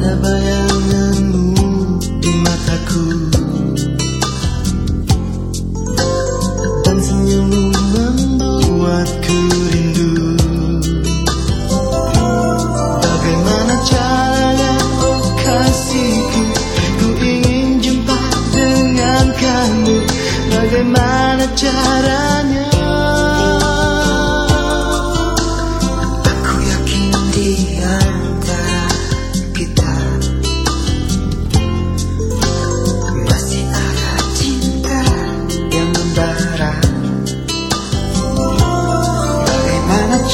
Ada bayanganmu di mataku. Dan senyummu membuatku rindu. Bagaimana caranya kau kasihku? Ku ingin jumpa dengan kamu Bagaimana cara?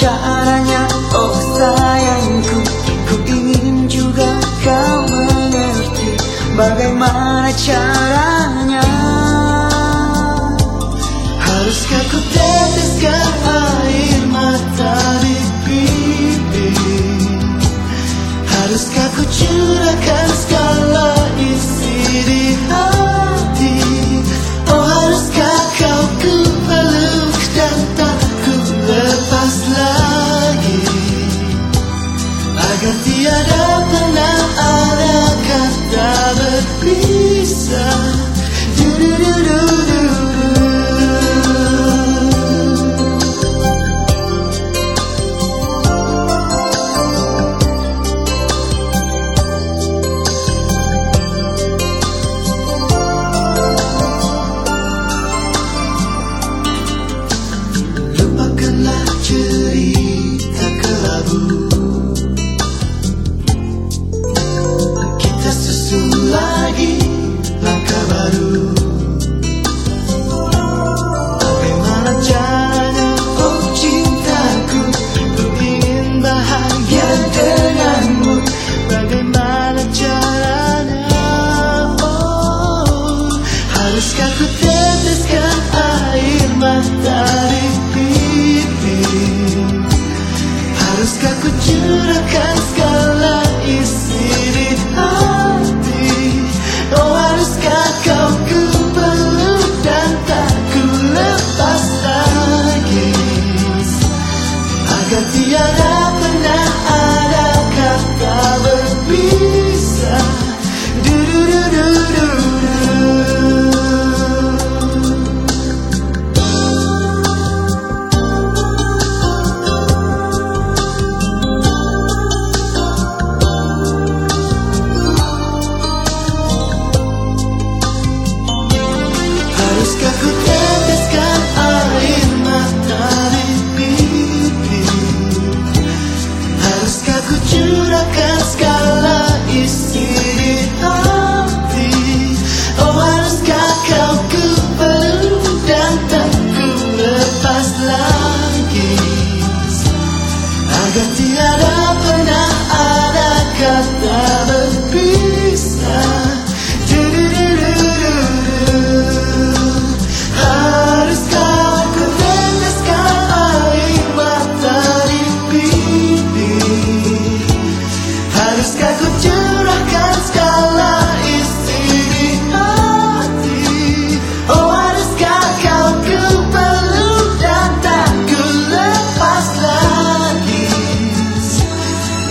caranya Oh sayangku Ku ingin juga kau mengerti Bagaimana caranya. Haruskah ku Lisa. Do do do do. lagi langkah baru. Bagaimana caranya oh cintaku Ku ingin bahagia denganmu? Bagaimana caranya? Oh Haruskah ku teteskan air mata di pipi Haruskah ku curahkan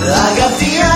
I got the